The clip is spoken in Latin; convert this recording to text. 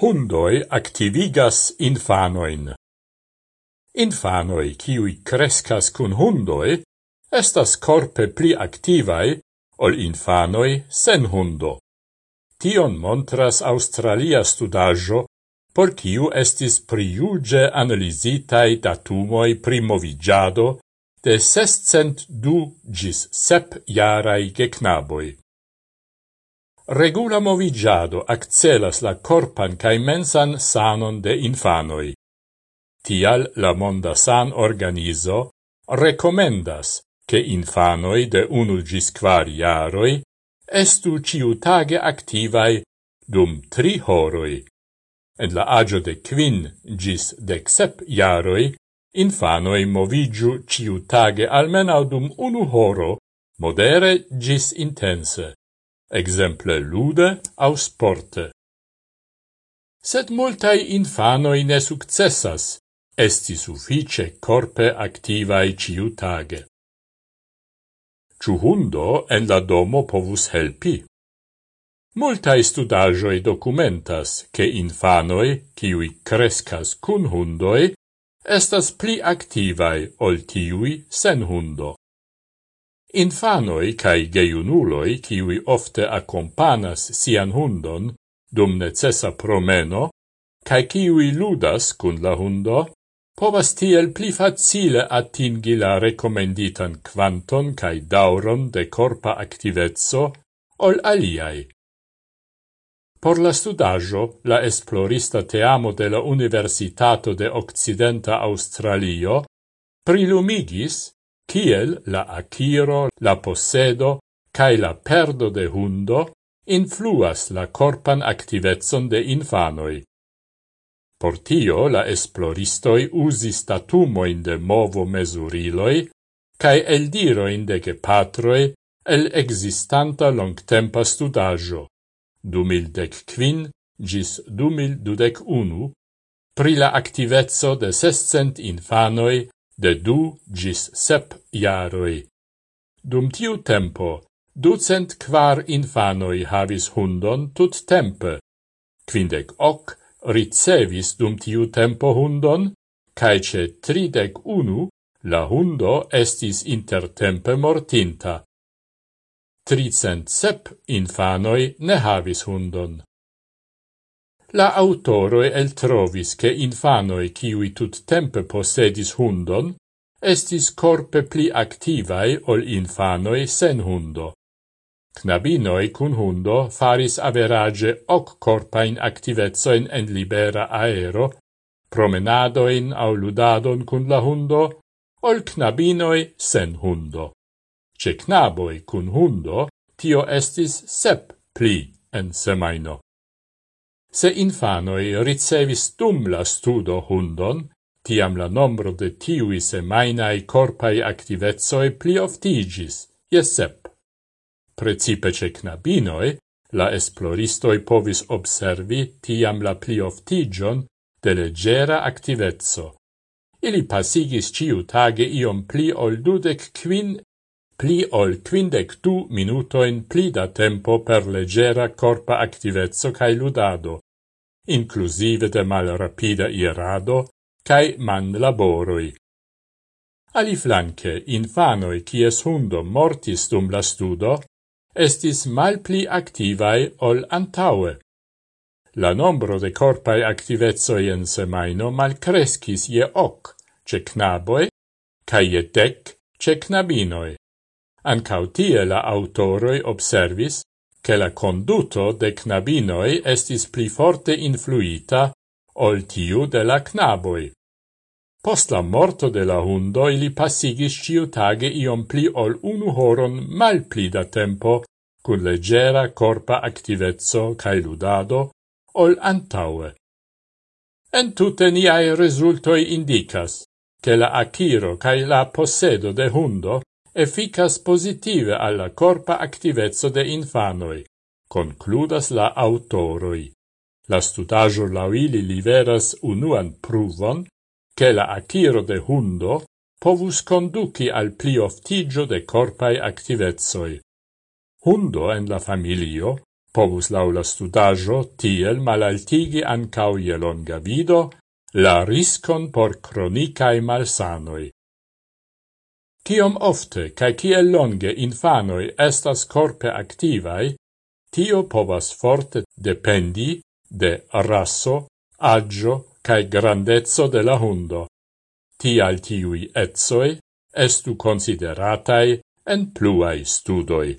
Hundoi activigas infanoin. Infanoi, kiui crescas cun hundoi, estas corpe pli activai ol infanoi sen hundo. Tion montras Australia studajo, por kiu estis priuge analizitai datumoi primovigiado de sescent du gis sep jarai gecnaboi. Regula movigiado accelas la corpan cae mensan sanon de infanoi. Tial la Monda San Organizo recomendas che infanoi de unu gis quar iaroi estu ciutage activai dum tri horoi. En la agio de quin gis decsep iaroi, infanoi movigiu ciutage almenau dum unu horo, modere gis intense exemple lude au sporte. Sed multai infanoi ne successas, esti suffice corpe activae ciutage. Ciu hundo en la domo povus helpi. Multai studagioi documentas che infanoi, ciui crescas cun hundoi, estas pli activae ol tiui sen hundo. Infanoi cae geiunuloi, kiwi ofte accompanas sian hundon dum necessa promeno, cae kiwi ludas cun la hundo, povas tiel pli facile atingi la recomenditan quanton cae dauron de corpa activezzo ol aliai. Por la studaggio, la esplorista teamo de la Universitato de Occidenta Australio prilumigis Tiel la aciro, la possedo cae la perdo de hundo influas la corpan activetson de infanoi. Por tio la esploristoi usi statumoin de movo mesuriloi cae eldiroin de gepatroi el existanta longtempa studaggio, 2015 gis 2021, pri la activezzo de sescent infanoi de du gis sep iaroi. Dum tiu tempo, ducent quar infanoi havis hundon tut tempe. Quindec hoc ricevis dum tiu tempo hundon, caece tridec unu la hundo estis intertempe mortinta. Tricent sep infanoi ne havis hundon. La autoro el trovis che infanoi ciui tut tempe possedis hundon, estis corpe pli activae ol infanoi sen hundo. Knabinoi cun hundo faris average hoc corpain activezoin en libera aero, promenadoin au ludadon cun la hundo, ol knabinoi sen hundo. Ce knaboi cun hundo, tio estis sep pli en semaino. Se infanoi ricevis dum la studo hundon, tiam la nombro de tiui semainae corpai activezoi pli oftigis, jesep. Precipece knabinoi, la esploristoi povis observi tiam la pli oftigion de leggera activezzo. Ili pasigis ciu tage iom pli ol dudec quin pli ol quindec du minutoin pli da tempo per leggera corpa activezzo cae ludado, inclusive de mal rapida irado cae man laboroi. Ali flanque, infanoi cies hundo mortis dum la studo, estis mal pli activae ol antaue. La nombro de corpae activezoi en semaino malcrescis je hoc, ce knaboe, cae je dec, ce knabinoi. Ancau tie la autoroi observis che la conduto de knabinoi estis pli forte influita ol tiu de la knaboi. Post la morto de la hundo ili passigis ciu tage iom pli ol unu horon mal pli da tempo cun leggera corpa activezzo cae ludado ol antaue. En tutte niai resultoi indicas che la aciro cae la possedo de hundo efficas positive alla corpa activezzo de infanoi, concludas la autoroi. La studajo lauili liveras unuan pruvon che la aciro de hundo povus conduci al pli oftigio de corpai activezoi. Hundo en la familio povus laula studajo tiel malaltigi ancau je longa vido la riscon por cronicae malsanoi. Kiom ofte cae kiel longe infanoi estas corpe activai, tio povas forte dependi de raso, aggio cae grandezzo de la hundo. Tial tiui etsoi estu consideratai en pluai studoi.